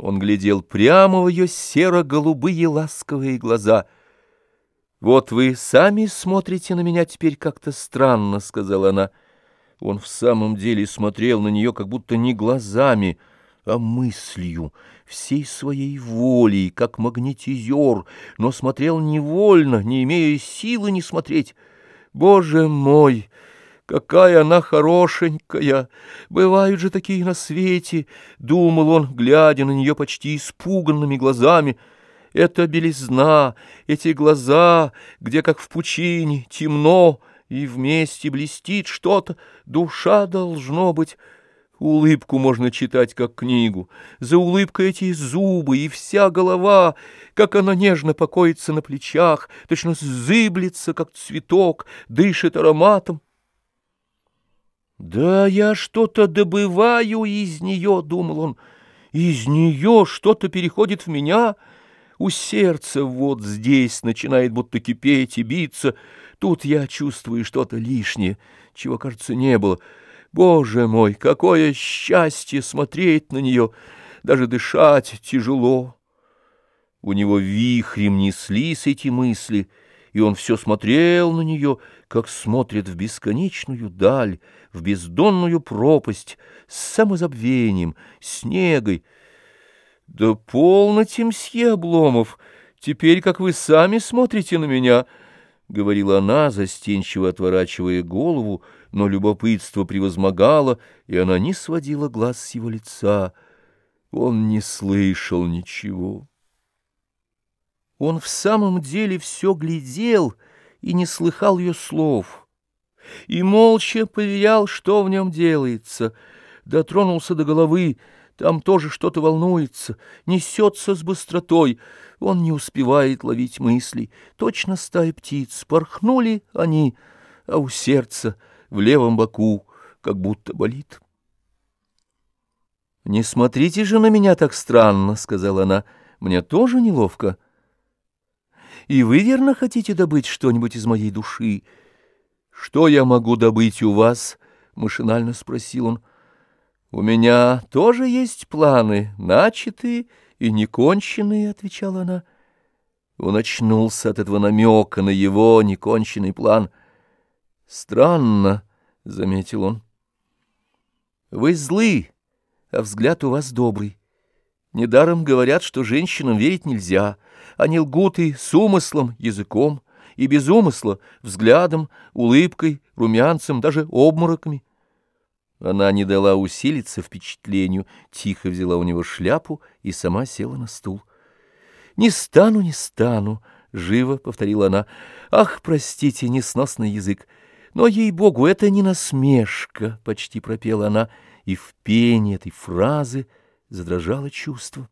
Он глядел прямо в ее серо-голубые ласковые глаза. «Вот вы сами смотрите на меня теперь как-то странно», — сказала она. Он в самом деле смотрел на нее как будто не глазами, а мыслью, всей своей волей, как магнетизер, но смотрел невольно, не имея силы не смотреть. «Боже мой!» Какая она хорошенькая! Бывают же такие на свете, — думал он, глядя на нее почти испуганными глазами. Это белизна, эти глаза, где, как в пучине, темно, и вместе блестит что-то, душа должно быть... Улыбку можно читать, как книгу. За улыбкой эти зубы и вся голова, как она нежно покоится на плечах, точно зыблется, как цветок, дышит ароматом. «Да я что-то добываю из нее», — думал он. «Из нее что-то переходит в меня. У сердца вот здесь начинает будто кипеть и биться. Тут я чувствую что-то лишнее, чего, кажется, не было. Боже мой, какое счастье смотреть на нее! Даже дышать тяжело». У него вихрем неслись эти мысли — и он все смотрел на нее, как смотрит в бесконечную даль, в бездонную пропасть, с самозабвением, с негой. «Да полноте, мсье Обломов, теперь, как вы сами смотрите на меня», — говорила она, застенчиво отворачивая голову, но любопытство превозмогало, и она не сводила глаз с его лица. Он не слышал ничего. Он в самом деле все глядел и не слыхал ее слов, и молча поверял, что в нем делается, дотронулся до головы, там тоже что-то волнуется, несется с быстротой, он не успевает ловить мысли, точно стая птиц, порхнули они, а у сердца в левом боку как будто болит. «Не смотрите же на меня так странно», — сказала она, — «мне тоже неловко». И вы, верно, хотите добыть что-нибудь из моей души? — Что я могу добыть у вас? — машинально спросил он. — У меня тоже есть планы, начатые и неконченные, — отвечала она. Он очнулся от этого намека на его неконченный план. — Странно, — заметил он. — Вы злы, а взгляд у вас добрый. Недаром говорят, что женщинам верить нельзя. Они лгут и с умыслом, языком, и без умысла, взглядом, улыбкой, румянцем, даже обмороками. Она не дала усилиться впечатлению, тихо взяла у него шляпу и сама села на стул. «Не стану, не стану», — живо повторила она. «Ах, простите, несносный язык! Но, ей-богу, это не насмешка», — почти пропела она, и в пении этой фразы — задрожало чувство.